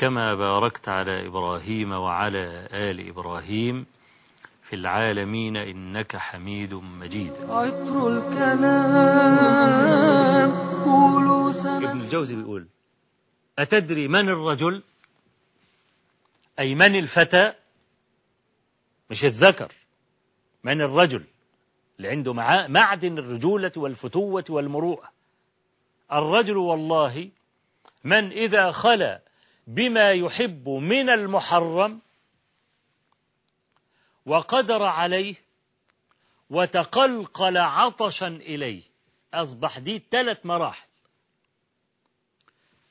كما باركت على إبراهيم وعلى آل إبراهيم في العالمين إنك حميد مجيد. عطر الكلام قولوا ابن الجوزي بيقول أتدري من الرجل؟ أي من الفتى؟ مش الذكر. من الرجل؟ اللي عنده معدن الرجولة والفتوة والمروءة. الرجل والله من إذا خلا بما يحب من المحرم وقدر عليه وتقلقل عطشا إليه. أصبح دي ثلاث مراحل.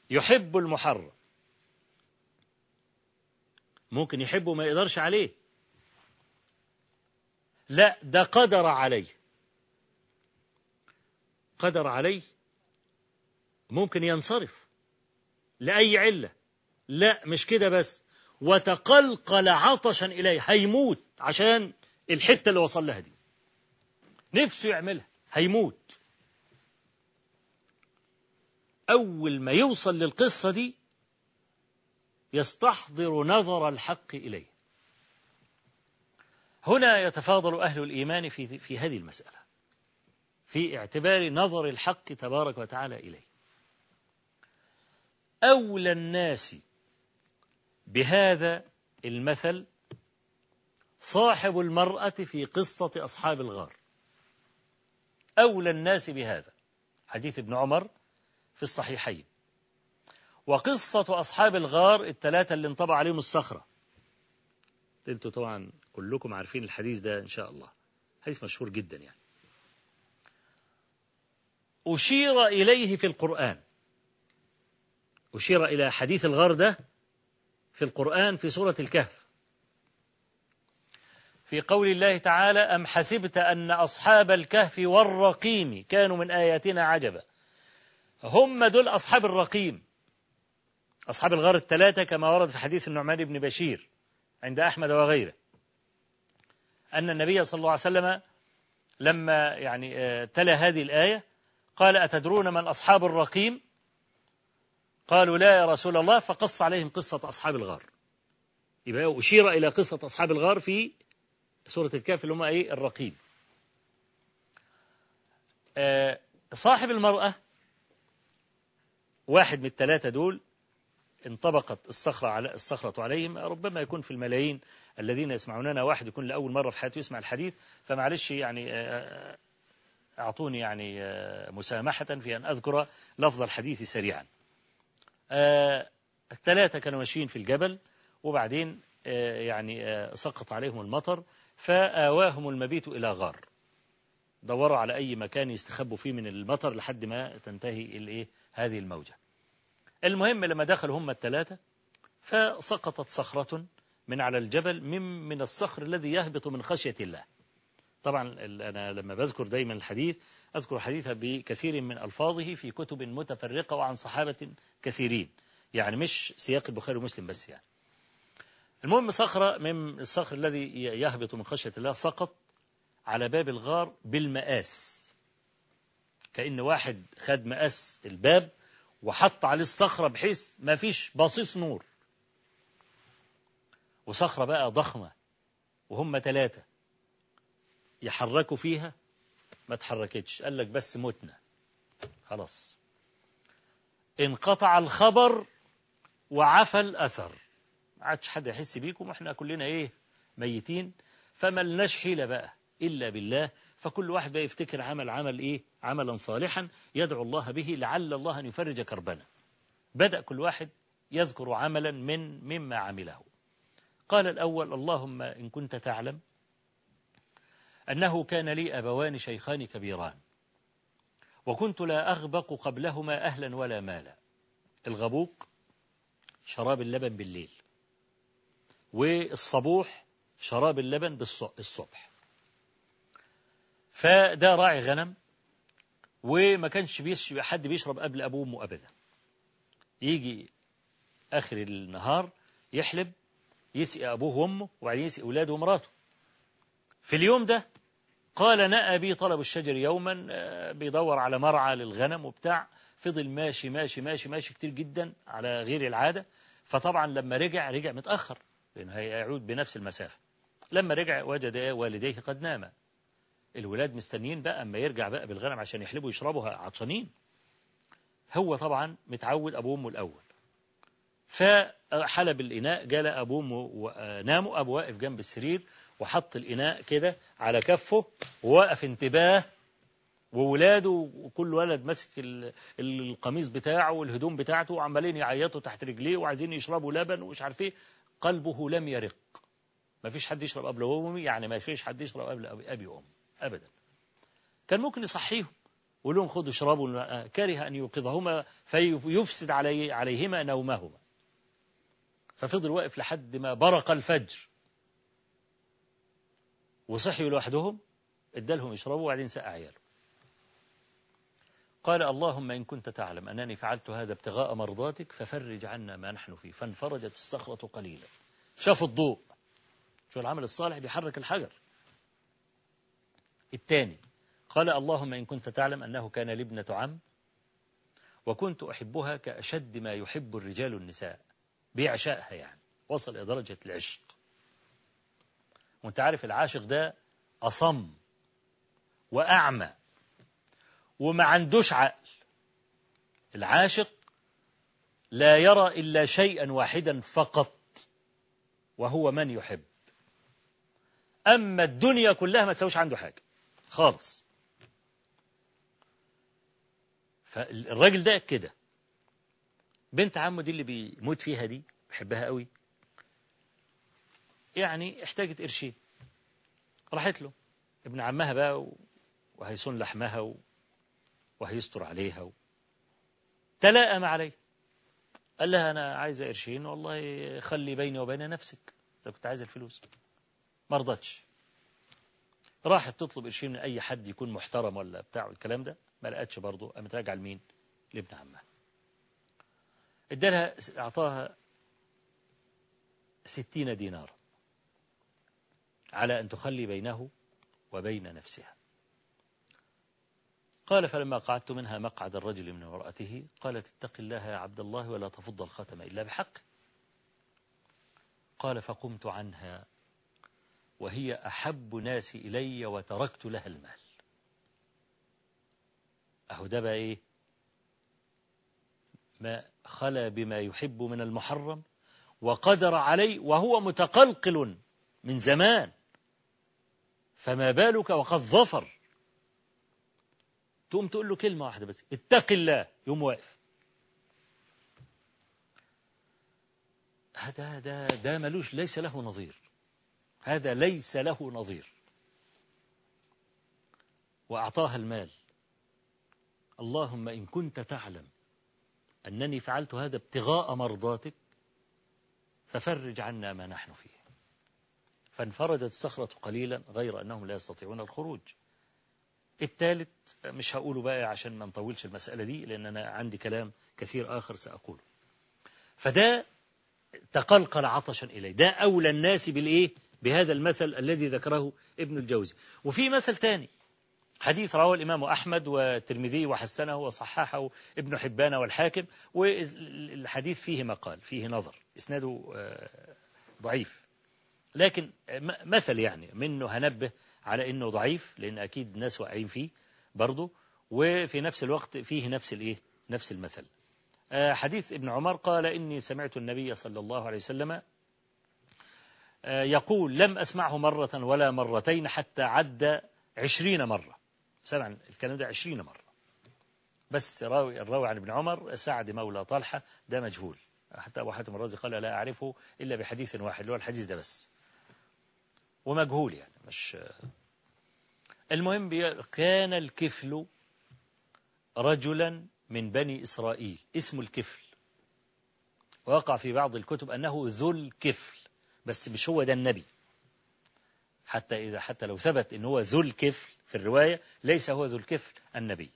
يحب المحرم. ممكن يحبه ما يقدرش عليه. لا ده قدر عليه. قدر عليه ممكن ينصرف لأي علة. لا مش كده بس. وتقلقل عطشا إليه هيموت عشان الحتة اللي وصل لها دي. نفسه يعملها هيموت. أول ما يوصل للقصة دي يستحضر نظر الحق إليه. هنا يتفاضل أهل الإيمان في, في هذه المسألة في اعتبار نظر الحق تبارك وتعالى إليه. أولى الناس بهذا المثل صاحب المرأة في قصة أصحاب الغار. أولى الناس بهذا. حديث ابن عمر في الصحيحين. وقصة أصحاب الغار الثلاثة اللي انطبع عليهم الصخرة. أنتوا طبعا كلكم عارفين الحديث ده إن شاء الله. حديث مشهور جدا يعني. أشير إليه في القرآن. أشير إلى حديث الغار ده في القرآن في سورة الكهف. في قول الله تعالى أم حسبت أن أصحاب الكهف والرقيم كانوا من آياتنا عجبا. هم دول أصحاب الرقيم. أصحاب الغار الثلاثة كما ورد في حديث النعمان بن بشير عند أحمد وغيره. أن النبي صلى الله عليه وسلم لما يعني تلا هذه الآية قال أتدرون من أصحاب الرقيم؟ قالوا لا يا رسول الله فقص عليهم قصة أصحاب الغار. يبقى أشير إلى قصة أصحاب الغار في سورة الكهف اللي هم إيه؟ الرقيم آه صاحب المرأة واحد من الثلاثة دول انطبقت الصخرة على الصخرة عليهم ربما يكون في الملايين الذين يسمعوننا واحد يكون لأول مرة في حياته يسمع الحديث فمعلش يعني أعطوني يعني مسامحة في أن أذكر لفظ الحديث سريعا. الثلاثة كانوا ماشيين في الجبل وبعدين يعني سقط عليهم المطر فآواهم المبيت إلى غار. دوروا على أي مكان يستخبوا فيه من المطر لحد ما تنتهي الإيه؟ هذه الموجة. المهم لما دخلوا هم الثلاثة فسقطت صخرة من على الجبل من من الصخر الذي يهبط من خشية الله. طبعا أنا لما بذكر دايما الحديث أذكر حديثها بكثير من ألفاظه في كتب متفرقة وعن صحابة كثيرين. يعني مش سياق البخاري ومسلم بس يعني. المهم صخرة من الصخر الذي يهبط من خشية الله سقط على باب الغار بالمقاس كأن واحد خد مقاس الباب وحط عليه الصخرة بحيث ما فيش باصيص نور. وصخرة بقى ضخمة وهم ثلاثة يحركوا فيها ما تحركتش. قال لك بس متنا. خلاص. انقطع الخبر وعفى الأثر. ما عادش حد يحس بيكم وإحنا كلنا إيه ميتين. فما لناش حيلة بقى إلا بالله. فكل واحد بقى يفتكر عمل عمل إيه عملا صالحا يدعو الله به لعل الله أن يفرج كربنا. بدأ كل واحد يذكر عملا من مما عمله. قال الأول اللهم إن كنت تعلم أنه كان لي أبوان شيخان كبيران وكنت لا أغبق قبلهما أهلا ولا مالا. الغبوق شراب اللبن بالليل والصبوح شراب اللبن بالصبح فده راعي غنم وما كانش بيش حد بيشرب قبل أبوه وأمه أبدا. يجي آخر النهار يحلب يسقي أبوه وأمه وبعدين يسقي أولاده ومراته. في اليوم ده قال نأى بي طلب الشجر يوما بيدور على مرعى للغنم وبتاع. فضل ماشي ماشي ماشي ماشي كتير جدا على غير العادة. فطبعا لما رجع رجع متأخر لأنه هيعود بنفس المسافة. لما رجع وجد والديه قد ناما الولاد مستنيين بقى أما يرجع بقى بالغنم عشان يحلبوا يشربوا عطشانين. هو طبعا متعود أبوه وأمه الأول. فحلب الإناء جال أبوه ناموا أبوه واقف جنب السرير وحط الإناء كده على كفه ووقف انتباه وولاده وكل ولد ماسك القميص بتاعه والهدوم بتاعته وعمالين يعيطوا تحت رجليه وعايزين يشربوا لبن ومش عارف إيه. قلبه لم يرق. ما فيش حد يشرب قبل أمي يعني ما فيش حد يشرب قبل أبي وأمي أبدا. كان ممكن يصحيهم ويقول لهم خذوا اشربوا كره أن يوقظهما فيفسد علي عليهما نومهما. ففضل واقف لحد ما برق الفجر. وصحيوا لوحدهم ادالهم يشربوا وبعدين سقى عياله. قال اللهم إن كنت تعلم أنني فعلت هذا ابتغاء مرضاتك ففرج عنا ما نحن فيه. فانفرجت الصخرة قليلا. شاف الضوء. شو العمل الصالح بيحرك الحجر. الثاني قال اللهم إن كنت تعلم أنه كان لي ابنة عم وكنت أحبها كأشد ما يحب الرجال النساء. بيعشقها يعني. وصل إلى درجة العشق. وأنت عارف العاشق ده أصم وأعمى وما عندوش عقل. العاشق لا يرى إلا شيئا واحدا فقط وهو من يحب. أما الدنيا كلها ما تسويش عنده حاجة خالص. فالراجل ده كده. بنت عمه دي اللي بيموت فيها دي بحبها قوي. يعني احتاجت قرشين راحت له. ابن عمها بقى وهيصون لحمها. وهيستر عليها و... تلائم عليه. قال لها أنا عايزة قرشين والله خلي بيني وبين نفسك. إذا كنت عايز الفلوس. ما رضتش. راحت تطلب قرشين من أي حد يكون محترم ولا بتاع الكلام ده. ما لقتش برضه. قامت راجعة لمين؟ لابن عمها. ادالها أعطاها ستين دينار على أن تخلي بينه وبين نفسها. قال فلما قعدت منها مقعد الرجل من امرأته قالت اتق الله يا عبد الله ولا تفض الختم إلا بحق قال فقمت عنها وهي أحب ناس إلي وتركت لها المال أهو ده بقى إيه؟ ما خلا بما يحب من المحرم وقدر عليه وهو متقلقل من زمان. فما بالك وقد ظفر. تقوم تقول له كلمة واحدة بس اتق الله يوم واقف. هذا ده ده ملوش ليس له نظير. هذا ليس له نظير. وأعطاها المال. اللهم إن كنت تعلم أنني فعلت هذا ابتغاء مرضاتك ففرج عنا ما نحن فيه. فانفردت الصخرة قليلا غير أنهم لا يستطيعون الخروج. الثالث مش هقوله بقى عشان ما نطولش المسألة دي لأن أنا عندي كلام كثير آخر سأقوله. فده تقلقل عطشا إليه. ده أولى الناس بالإيه؟ بهذا المثل الذي ذكره ابن الجوزي. وفي مثل ثاني حديث رواه الإمام أحمد والترمذي وحسنه وصححه ابن حبان والحاكم والحديث فيه مقال فيه نظر إسناده ضعيف. لكن مثل يعني منه هنبه على إنه ضعيف لأن أكيد ناس واقعين فيه برضه وفي نفس الوقت فيه نفس الإيه نفس المثل. حديث ابن عمر قال إني سمعت النبي صلى الله عليه وسلم آه، يقول لم أسمعه مرة ولا مرتين حتى عد عشرين مرة. سمع الكلام ده عشرين مرة. بس راوي الراوي عن ابن عمر سعد مولى طلحة ده مجهول. حتى أبو حاتم الرازي قال لا أعرفه إلا بحديث واحد اللي هو الحديث ده بس. ومجهول يعني مش المهم كان الكفل رجلا من بني إسرائيل اسمه الكفل. وقع في بعض الكتب أنه ذو الكفل بس مش هو ده النبي. حتى إذا حتى لو ثبت أنه هو ذو الكفل في الرواية ليس هو ذو الكفل النبي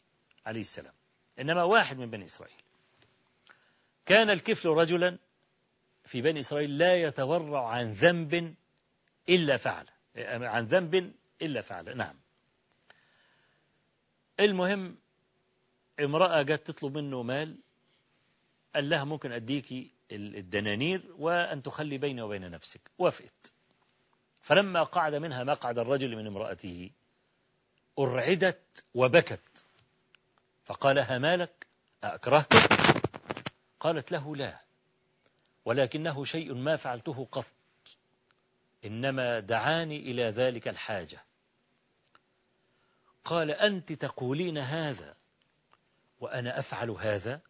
عليه السلام. إنما واحد من بني إسرائيل. كان الكفل رجلا في بني إسرائيل لا يتورع عن ذنب إلا فعل. عن ذنب إلا فعل. نعم. المهم امرأة جت تطلب منه مال قال لها ممكن أديكي الدنانير وأن تخلي بيني وبين نفسك. وافقت. فلما قعد منها مقعد الرجل من امرأته أرعدت وبكت. فقال همالك أكرهتك قالت له لا ولكنه شيء ما فعلته قط إنما دعاني إلى ذلك الحاجة. قال أنت تقولين هذا وأنا أفعل هذا؟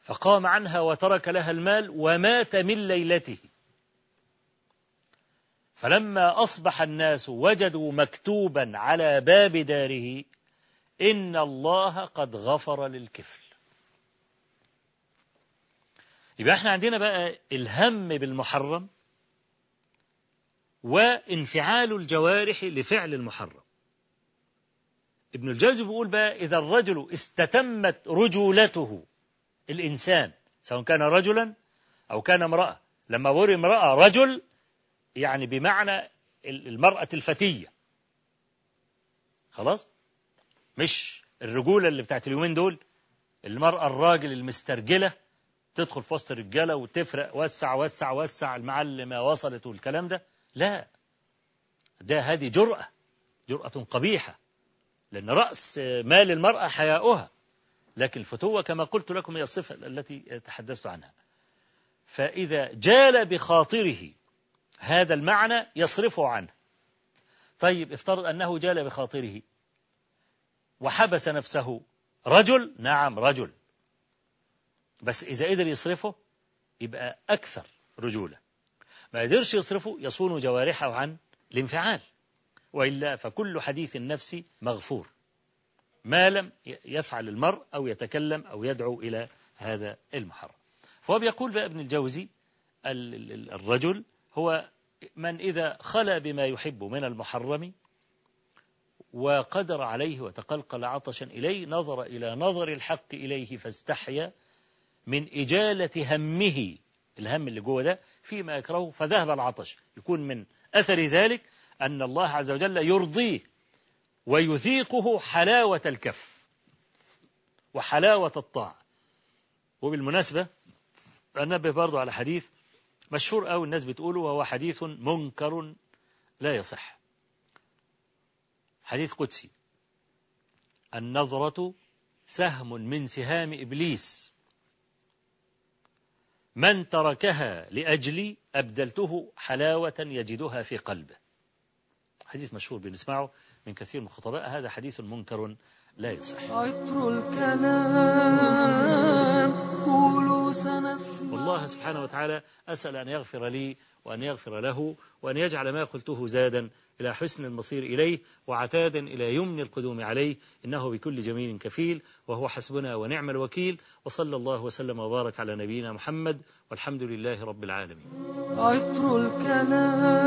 فقام عنها وترك لها المال ومات من ليلته. فلما أصبح الناس وجدوا مكتوبا على باب داره إن الله قد غفر للكفل يبقى إحنا عندنا بقى الهم بالمحرم وانفعال الجوارح لفعل المحرم. ابن الجوزي بيقول بقى إذا الرجل استتمت رجولته الإنسان سواء كان رجلا أو كان امرأة لما بقول امرأة رجل يعني بمعنى المرأة الفتية. خلاص؟ مش الرجولة اللي بتاعت اليومين دول المرأة الراجل المسترجلة تدخل في وسط الرجالة وتفرق وسع وسع وسع المعلمة وصلت والكلام ده. لا. ده هذه جرأة جرأة قبيحة لأن رأس مال المرأة حياؤها. لكن الفتوة كما قلت لكم هي الصفة التي تحدثت عنها. فإذا جال بخاطره هذا المعنى يصرفه عنه. طيب افترض أنه جال بخاطره وحبس نفسه. رجل؟ نعم رجل. بس إذا قدر يصرفه يبقى أكثر رجولة. ما يقدرش يصرفه يصون جوارحه عن الانفعال. وإلا فكل حديث النفس مغفور. ما لم يفعل المرء أو يتكلم أو يدعو إلى هذا المحرم. فهو بيقول بقى ابن الجوزي الرجل هو من إذا خلا بما يحب من المحرم وقدر عليه وتقلقل عطشا إليه نظر إلى نظر الحق إليه فاستحيا من إجالة همه الهم اللي جوه ده فيما يكرهه فذهب العطش. يكون من أثر ذلك أن الله عز وجل يرضيه ويذيقه حلاوة الكف وحلاوة الطاعة. وبالمناسبة أنبه برضو على حديث مشهور أو الناس بتقوله وهو حديث منكر لا يصح. حديث قدسي. النظرة سهم من سهام إبليس. من تركها لأجلي أبدلته حلاوة يجدها في قلبه. حديث مشهور بنسمعه. من كثير من الخطباء هذا حديث منكر لا يصح. عطر الكلام قولوا سنسمع. والله سبحانه وتعالى أسأل أن يغفر لي وأن يغفر له وأن يجعل ما قلته زادا إلى حسن المصير إليه وعتادا إلى يمن القدوم عليه. إنه بكل جميل كفيل وهو حسبنا ونعم الوكيل. وصلى الله وسلم وبارك على نبينا محمد والحمد لله رب العالمين. عطر الكلام